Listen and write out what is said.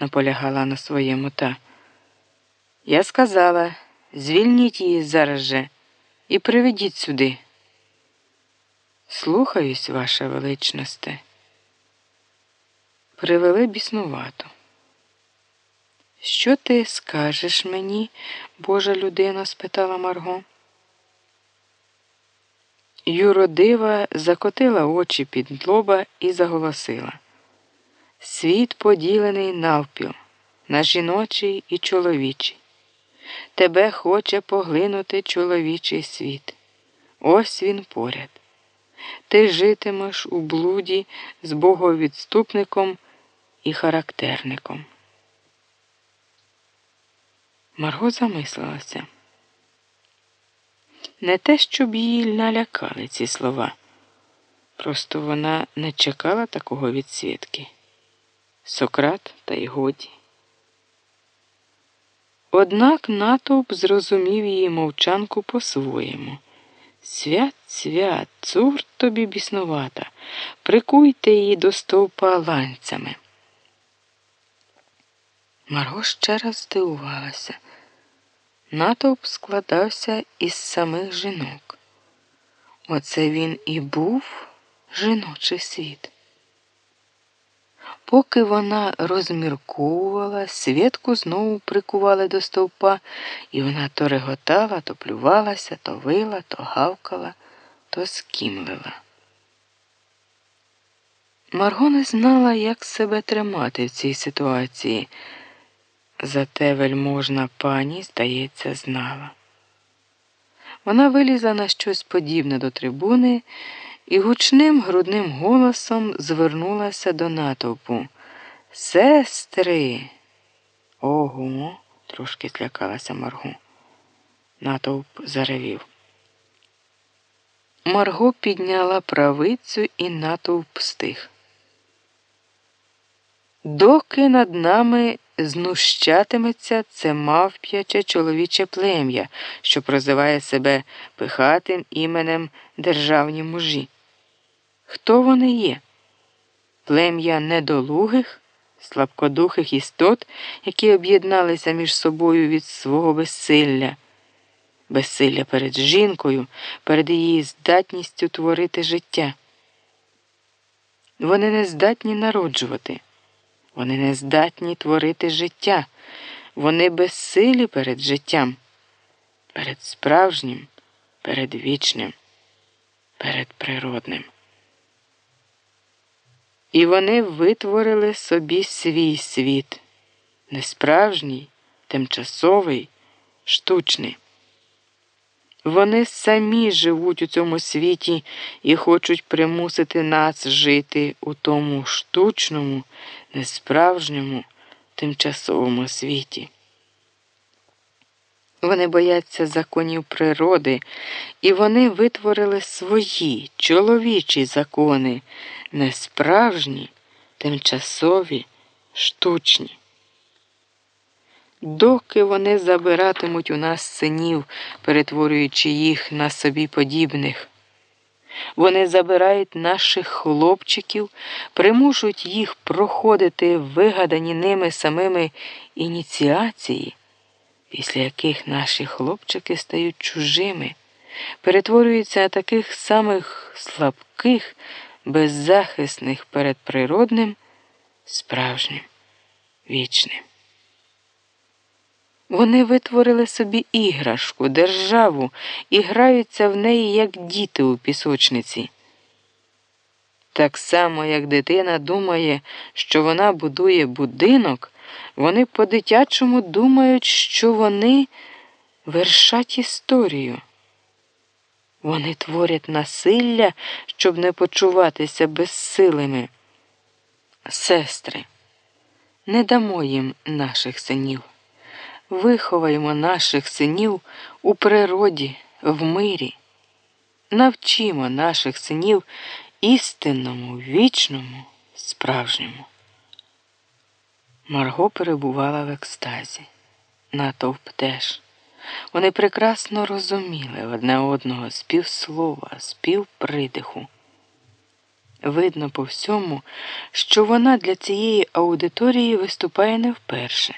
наполягала на своєму та. Я сказала, звільніть її зараз же і приведіть сюди. Слухаюсь, ваша величносте. Привели біснувато. Що ти скажеш мені, Божа людино? спитала Марго. Юродива закотила очі під лоба і заголосила. Світ поділений навпіл, на жіночий і чоловічий. Тебе хоче поглинути чоловічий світ. Ось він поряд. Ти житимеш у блуді з боговідступником і характерником. Марго замислилася. Не те, щоб її налякали ці слова. Просто вона не чекала такого від свідки. Сократ та й годі. Однак натовп зрозумів її мовчанку по-своєму. Свят, свят, цур тобі біснувата, прикуйте її до стовпа ланцями. Марго ще раз здивувалася. Натовп складався із самих жінок. Оце він і був жіночий світ. Поки вона розмірковувала, свідку знову прикували до стовпа, і вона то реготала, то плювалася, то вила, то гавкала, то скімлила. Марго не знала, як себе тримати в цій ситуації. Зате вельможна пані, здається, знала. Вона вилізла на щось подібне до трибуни і гучним грудним голосом звернулася до натовпу. Сестри. Ого, трошки злякалася Марго. Натовп заревів. Марго підняла правицю і натовп стих. Доки над нами знущатиметься це мавп'яче чоловіче плем'я, що прозиває себе пихатим іменем державні мужі. Хто вони є? Плем'я недолугих, слабкодухих істот, які об'єдналися між собою від свого безсилля, безсилля перед жінкою, перед її здатністю творити життя. Вони не здатні народжувати. Вони не здатні творити життя, вони безсилі перед життям, перед справжнім, перед вічним, перед природним. І вони витворили собі свій світ, несправжній, тимчасовий, штучний. Вони самі живуть у цьому світі і хочуть примусити нас жити у тому штучному, несправжньому, тимчасовому світі. Вони бояться законів природи, і вони витворили свої чоловічі закони, несправжні, тимчасові, штучні. Доки вони забиратимуть у нас синів, перетворюючи їх на собі подібних. Вони забирають наших хлопчиків, примушують їх проходити вигадані ними самими ініціації, після яких наші хлопчики стають чужими, перетворюються таких самих слабких, беззахисних перед природним, справжнім, вічним. Вони витворили собі іграшку, державу і граються в неї, як діти у пісочниці. Так само, як дитина думає, що вона будує будинок, вони по-дитячому думають, що вони вершать історію. Вони творять насилля, щоб не почуватися безсилими. Сестри, не дамо їм наших синів. Виховаємо наших синів у природі, в мирі, навчимо наших синів істинному, вічному, справжньому. Марго перебувала в екстазі, натовп теж. Вони прекрасно розуміли одне одного з півслова, з півпридиху. Видно по всьому, що вона для цієї аудиторії виступає не вперше.